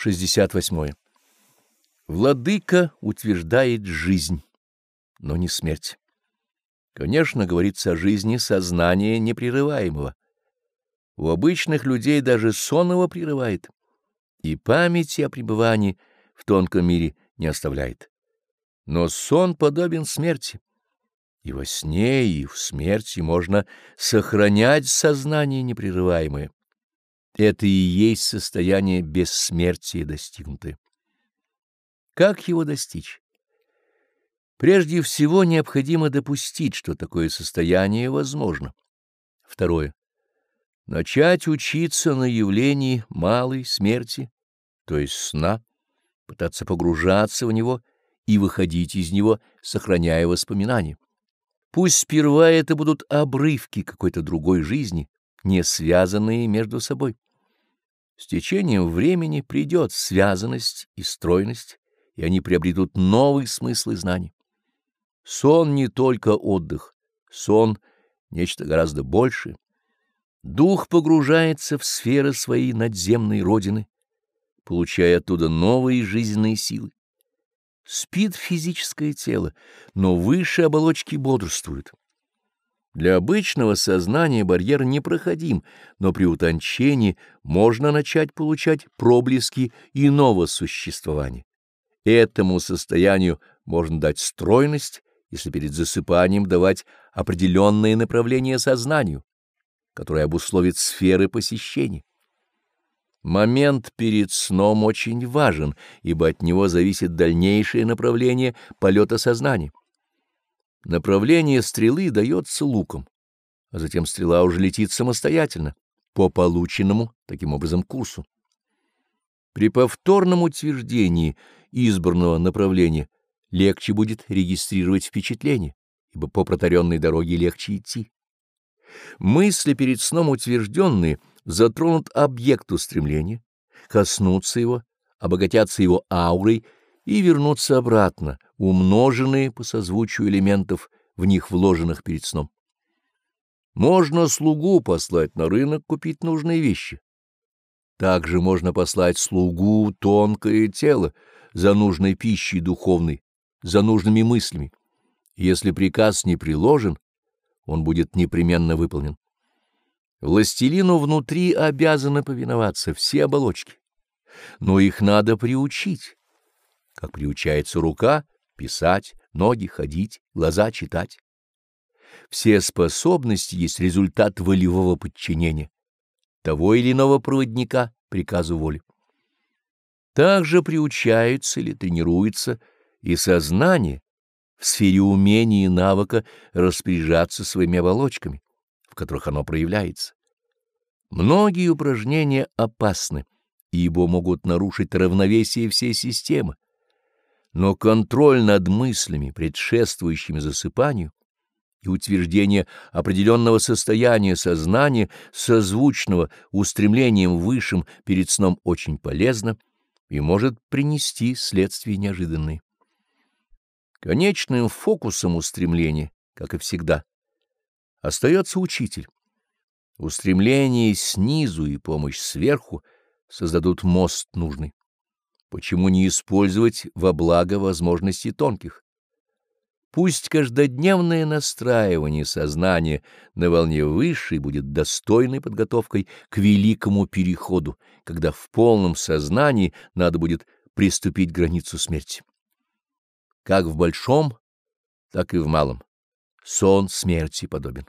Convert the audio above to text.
68. Владыка утверждает жизнь, но не смерть. Конечно, говорится о жизни сознания непрерываемого. У обычных людей даже сон его прерывает, и памяти о пребывании в тонком мире не оставляет. Но сон подобен смерти. И во сне, и в смерти можно сохранять сознание непрерываемое. Это и есть состояние бессмертия достигнутое. Как его достичь? Прежде всего необходимо допустить, что такое состояние возможно. Второе. Начать учиться на явлении малой смерти, то есть сна, пытаться погружаться в него и выходить из него, сохраняя воспоминания. Пусть сперва это будут обрывки какой-то другой жизни, не связанные между собой. С течением времени придет связанность и стройность, и они приобретут новый смысл и знаний. Сон не только отдых, сон — нечто гораздо большее. Дух погружается в сферы своей надземной родины, получая оттуда новые жизненные силы. Спит физическое тело, но выше оболочки бодрствует. Для обычного сознания барьер непроходим, но при утончении можно начать получать проблески иного существования. Этому состоянию можно дать стройность, если перед засыпанием давать определенное направление сознанию, которое обусловит сферы посещения. Момент перед сном очень важен, ибо от него зависит дальнейшее направление полета сознания. Направление стрелы дается луком, а затем стрела уже летит самостоятельно, по полученному таким образом курсу. При повторном утверждении избранного направления легче будет регистрировать впечатление, ибо по протаренной дороге легче идти. Мысли перед сном утвержденные затронут объект устремления, коснутся его, обогатятся его аурой и вернутся обратно, умноженные по созвучию элементов, в них вложенных перед сном. Можно слугу послать на рынок купить нужные вещи. Также можно послать слугу тонкое тело за нужной пищей духовной, за нужными мыслями. Если приказ не приложен, он будет непременно выполнен. Властелину внутри обязаны повиноваться все оболочки, но их надо приучить как приучается рука писать, ноги ходить, глаза читать. Все способности есть результат волевого подчинения того или иного проводника приказу воли. Также приучается или тренируется и сознание в сфере умения и навыка распоряжаться своими оболочками, в которых оно проявляется. Многие упражнения опасны, ибо могут нарушить равновесие всей системы но контроль над мыслями, предшествующими засыпанию, и утверждение определенного состояния сознания, созвучного устремлением высшим перед сном очень полезно и может принести следствия неожиданные. Конечным фокусом устремления, как и всегда, остается учитель. Устремление снизу и помощь сверху создадут мост нужный. Почему не использовать во благо возможностей тонких? Пусть каждодневное настраивание сознания на волне высшей будет достойной подготовкой к великому переходу, когда в полном сознании надо будет приступить к границу смерти. Как в большом, так и в малом. Сон смерти подобен.